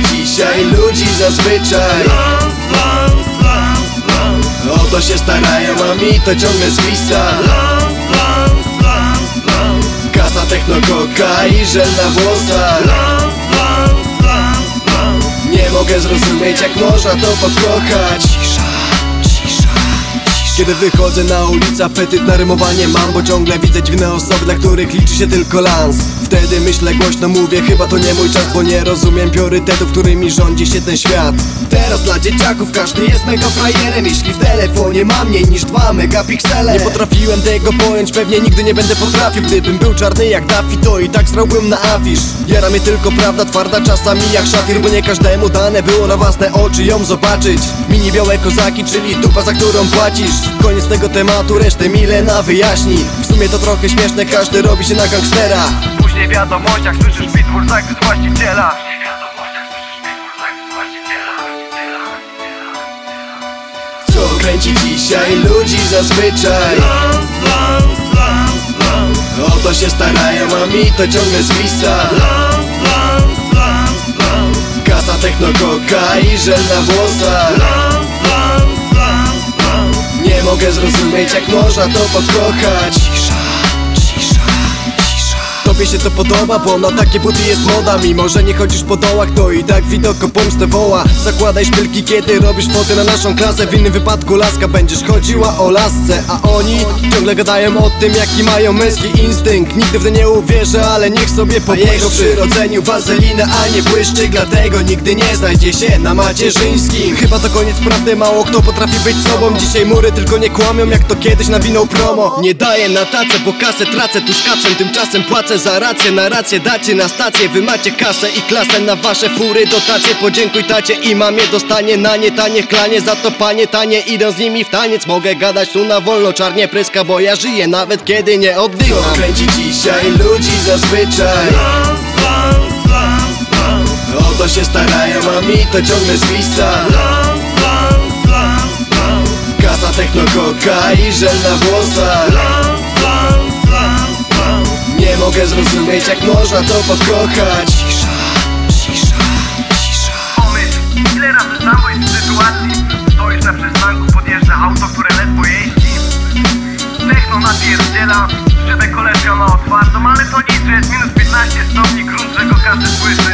dzisiaj ludzi zazwyczaj. O to się starają, a mi to ciągle zwisa. Lans Kasa, techno, koka i żel na włosach. Nie mogę zrozumieć jak można to cisza Kiedy wychodzę na ulicę apetyt na rymowanie mam Bo ciągle widzę dziwne osoby, dla których liczy się tylko lans. Wtedy myślę głośno mówię, chyba to nie mój czas Bo nie rozumiem priorytetów, którymi rządzi się ten świat. Teraz dla dzieciaków każdy jest mega frajerem Jeśli w telefonie mam mniej niż dwa megapiksele. Nie potrafiłem tego pojąć, pewnie nigdy nie będę potrafił. Gdybym był czarny jak Daffy, to i tak srałbym na afisz. Jara mnie tylko prawda twarda czasami jak szafir Bo nie każdemu dane było na własne oczy ją zobaczyć. Mini białe kozaki, czyli dupa za którą płacisz Koniec tego tematu, resztę Milena wyjaśni. W sumie to trochę śmieszne, każdy robi się na gangstera. Później w wiadomościach słyszysz bitwór zakres właściciela. Co kręci dzisiaj ludzi zazwyczaj? O to się starają, a mi to ciągle zwisa. Kasa, techno, koka i żel na włosach Mogę zrozumieć jak można to cisza Tobie się to podoba, bo na takie buty jest moda. Mimo, że nie chodzisz po dołach, to i tak widok o pomstę woła. Zakładaj szpilki, kiedy robisz foty na naszą klasę. W innym wypadku laska będziesz chodziła o lasce. A oni ciągle gadają o tym, jaki mają męski instynkt. Nigdy w to nie uwierzę, ale niech sobie po jego przyrodzeniu wazelina, a nie błyszczyk Dlatego nigdy nie znajdzie się na macierzyńskim. Chyba to koniec prawdy, mało kto potrafi być sobą. Dzisiaj mury tylko nie kłamią, jak to kiedyś nawinął promo. Nie daję na tacę, bo kasę tracę tu skaczem Tymczasem płacę za rację, na rację dacie na stację. Wy macie kasę i klasę na wasze fury dotacje. Podziękuj tacie i mamie, dostanie na nie tanie klanie. Za to panie tanie, idę z nimi w taniec. Mogę gadać tu na wolno, czarnie pryska, bo ja żyję nawet kiedy nie oddycham. Co kręci dzisiaj ludzi zazwyczaj. O to się starają, a mi to ciągle zwisa. Kasa, techno, koka i żel na włosach Nie mogę zrozumieć jak można to pokochać Cisza, cisza, cisza. Pomyśl, ile razy sam byłeś w sytuacji Stoisz na przystanku, podjeżdża auto, które ledwo jeździ. Techno napierdziela, że koleżka ma otwartą Ale to nic, że jest minus 15 stopni, grunt, że go każdy słyszy.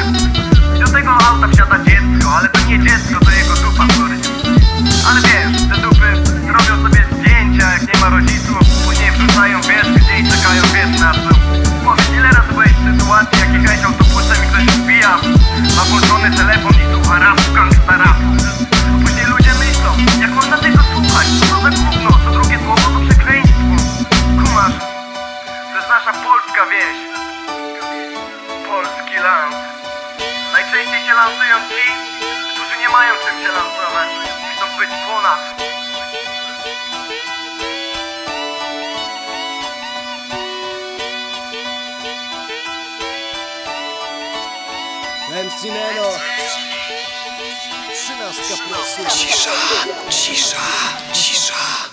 Do tego auta wsiada dziecko, ale to nie dziecko, to jego nasza polska wieś. Polski land. Najczęściej się lansują ci, którzy nie mają czym się lansować. Chcą być ponad. MC Neno Trzynastka Cisza, cisza, cisza.